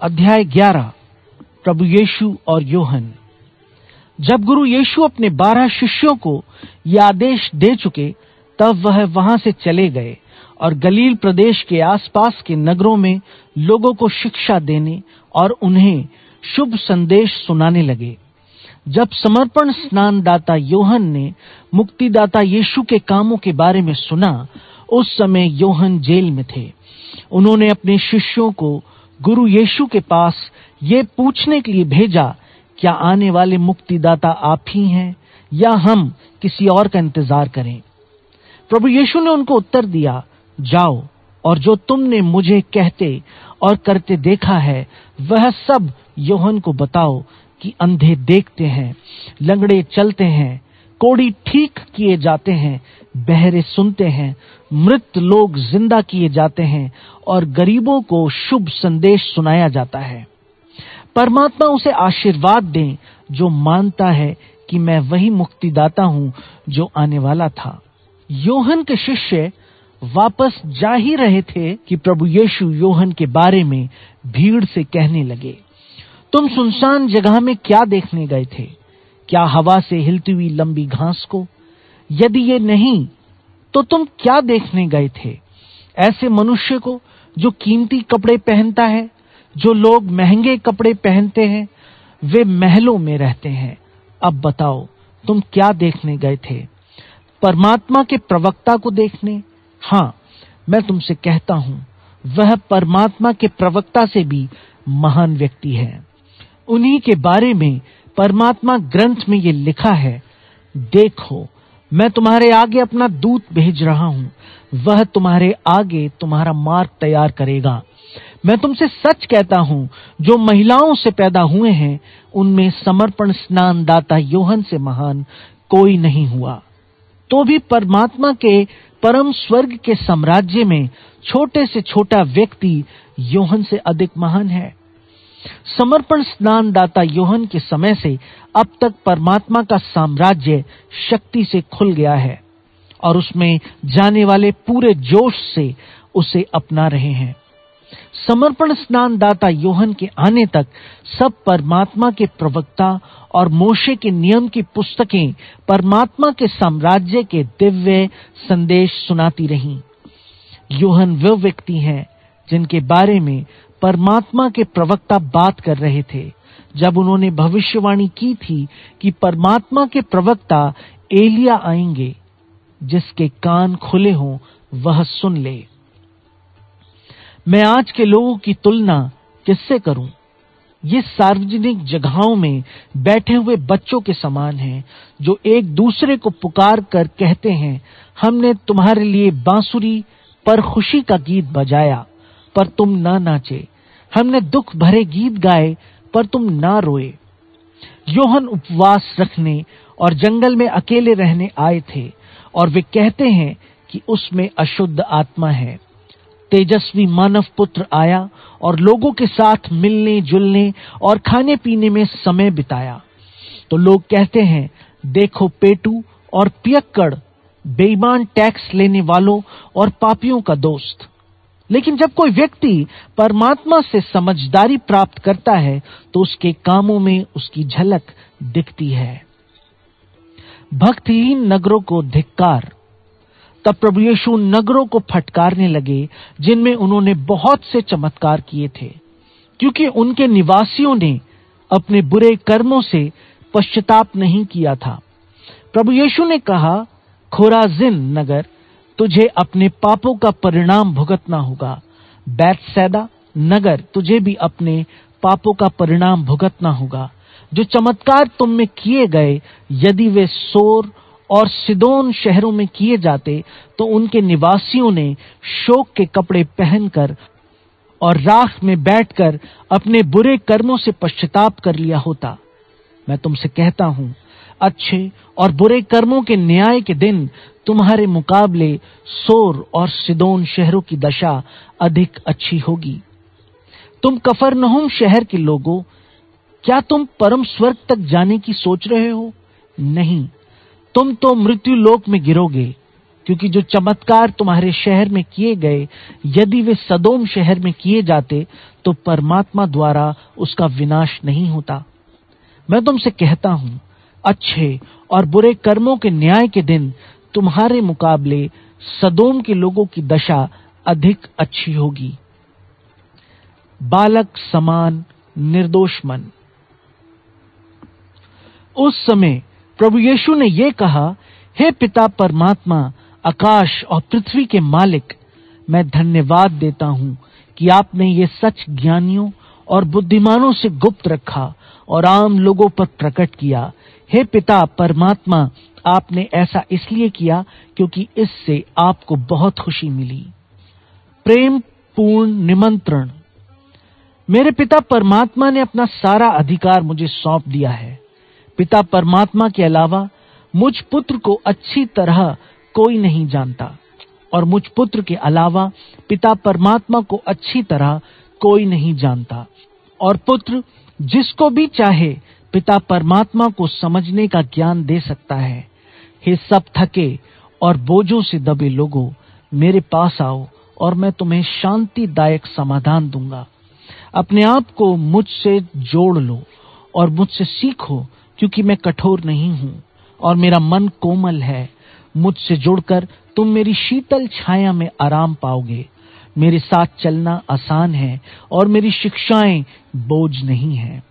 अध्याय ग्यारह, प्रभु यीशु और योहन। जब गुरु यीशु अपने बारह शिष्यों को यह आदेश दे चुके, तब वह वहाँ से चले गए और गलील प्रदेश के आसपास के नगरों में लोगों को शिक्षा देने और उन्हें शुभ संदेश सुनाने लगे। जब समर्पण स्नानदाता योहन ने मुक्तिदाता यीशु के कामों के बारे में सुना, उस समय योहन जेल में थे। उन्होंने अपने शिष्यों को गुरु यीशु के पास ये पूछने के लिए भेजा, क्या आने वाले मुक्तिदाता आप ही हैं, या हम किसी और का इंतज़ार करें? प्रभु यीशु ने उनको उत्तर दिया, जाओ, और जो तुमने मुझे कहते और करते देखा है, वह सब योहन को बताओ कि अंधे देखते हैं, लंगड़े चलते हैं कोड़ी ठीक किए जाते हैं, बहरे सुनते हैं, मृत लोग ज़िंदा किए जाते हैं और गरीबों को शुभ संदेश सुनाया जाता है। परमात्मा उसे आशीर्वाद दें जो मानता है कि मैं वही मुक्तिदाता हूँ जो आने वाला था। योहन के शिष्य वापस जा ही रहे थे कि प्रभु यीशु योहन के बारे में भीड़ से कहने लगे, तुम सुनसान जगह में क्या देखने गए थे? क्या हवा से हिलती हुई लंबी घास को? यदि ये नहीं तो तुम क्या देखने गए थे? ऐसे मनुष्य को जो कीमती कपड़े पहनता है, जो लोग महँगे कपड़े पहनते हैं, वे महलों में रहते हैं। अब बताओ, तुम क्या देखने गए थे? परमात्मा के प्रवक्ता को देखने? हाँ मैं तुमसे कहता हूँ, वह परमात्मा के प्रवक्ता से भी महान व्यक्ति है। उन्हीं के बारे में परमात्मा ग्रंथ में ये लिखा है, देखो, मैं तुम्हारे आगे अपना दूत भेज रहा हूँ। वह तुम्हारे आगे तुम्हारा मार्ग तैयार करेगा। मैं तुमसे सच कहता हूँ, जो महिलाओं से पैदा हुए हैं, उनमें समर्पण स्नान दाता योहन से महान कोई नहीं हुआ। तो भी परमात्मा के परम स्वर्ग के साम्राज्य में छोटे से छोटा व्यक्ति योहन से अधिक महान है। समर्पण स्नान दाता योहन के समय से अब तक परमात्मा का साम्राज्य शक्ति से खुल गया है और उसमें जाने वाले पूरे जोश से उसे अपना रहे हैं। समर्पण स्नान दाता योहन के आने तक सब परमात्मा के प्रवक्ता और मोशे के नियम की पुस्तकें परमात्मा के साम्राज्य के दिव्य संदेश सुनाती रहीं। योहन वे व्यक्ति हैं। जिनके बारे में परमात्मा के प्रवक्ता बात कर रहे थे। जब उन्होंने भविष्यवाणी की थी कि परमात्मा के प्रवक्ता एलिया आएँगे, जिसके कान खुले हों, वह सुन ले। मैं आज के लोगों की तुलना किससे करूँ? ये सार्वजनिक जगहों में बैठे हुए बच्चों के समान हैं, जो एक दूसरे को पुकार कर कहते हैं, हमने तुम्हारे लिए बांसुरी पर खुशी का गीत बजाया। पर तुम ना नाचे। हमने दुख भरे गीत गाए, पर तुम ना रोए। योहन उपवास रखने और जंगल में अकेले रहने आए थे और वे कहते हैं कि उसमें अशुद्ध आत्मा है। तेजस्वी मानव पुत्र आया और लोगों के साथ मिलने, जुलने और खाने पीने में समय बिताया। तो लोग कहते हैं, देखो पेटू और पियक्कड़, बेईमान टैक्स लेने वालों और पापियों का दोस्त। लेकिन जब कोई व्यक्ति परमात्मा से समझदारी प्राप्त करता है तो उसके कामों में उसकी झलक दिखती है। भक्तिहीन नगरों को धिक्कार। तब प्रभु यीशु नगरों को फटकारने लगे, जिनमें उन्होंने बहुत से चमत्कार किए थे, क्योंकि उनके निवासियों ने अपने बुरे कर्मों से पश्चाताप नहीं किया था। प्रभु यीशु ने कहा, खोराजिन नगर तुझे अपने पापों का परिणाम भुगतना होगा। बैतसैदा नगर, तुझे भी अपने पापों का परिणाम भुगतना होगा। जो चमत्कार तुम में किए गए, यदि वे सोर और सिदोन शहरों में किए जाते तो उनके निवासियों ने शोक के कपड़े पहनकर और राख में बैठकर अपने बुरे कर्मों से पश्चाताप कर लिया होता। मैं तुमसे कहता हूँ, अच्छे और बुरे कर्मों के न्याय के दिन तुम्हारे मुकाबले सोर और सिदोन शहरों की दशा अधिक अच्छी होगी। तुम कफरनहुम शहर के लोगों, क्या तुम परम स्वर्ग तक जाने की सोच रहे हो? नहीं। तुम तो मृत्यु लोक में गिरोगे, क्योंकि जो चमत्कार तुम्हारे शहर में किए गए, यदि वे सदोम शहर में किए जाते तो परमात्मा द्वारा उसका विनाश नहीं होता। मैं तुमसे कहता हूँ, अच्छे और बुरे कर्मों के न्याय के दिन तुम्हारे मुकाबले सदोम के लोगों की दशा अधिक अच्छी होगी। बालक समान, निर्दोष मन। उस समय प्रभु यीशु ने यह कहा, हे पिता परमात्मा, आकाश और पृथ्वी के मालिक, मैं धन्यवाद देता हूँ कि आपने ये सच ज्ञानियों और बुद्धिमानों से गुप्त रखा और आम लोगों पर प्रकट किया। हे पिता, परमात्मा, आपने ऐसा इसलिए किया क्योंकि इससे आपको बहुत खुशी मिली। प्रेम पूर्ण निमंत्रण। मेरे पिता, परमात्मा ने अपना सारा अधिकार मुझे सौंप दिया है। पिता, परमात्मा के अलावा मुझ पुत्र को अच्छी तरह कोई नहीं जानता। और मुझ पुत्र के अलावा पिता, परमात्मा को अच्छी तरह कोई नहीं जानता। और पुत्र जिसको भी चाहे, पिता परमात्मा को समझने का ज्ञान दे सकता है। हे सब थके और बोझों से दबे लोगों, मेरे पास आओ और मैं तुम्हें शांतिदायक समाधान दूँगा। अपने आप को मुझसे जोड़ लो और मुझसे सीखो, क्योंकि मैं कठोर नहीं हूँ और मेरा मन कोमल है। मुझसे जुड़कर तुम मेरी शीतल छाया में आराम पाओगे। मेरे साथ चलना आसान है और मेरी शिक्षाएँ बोझ नहीं है।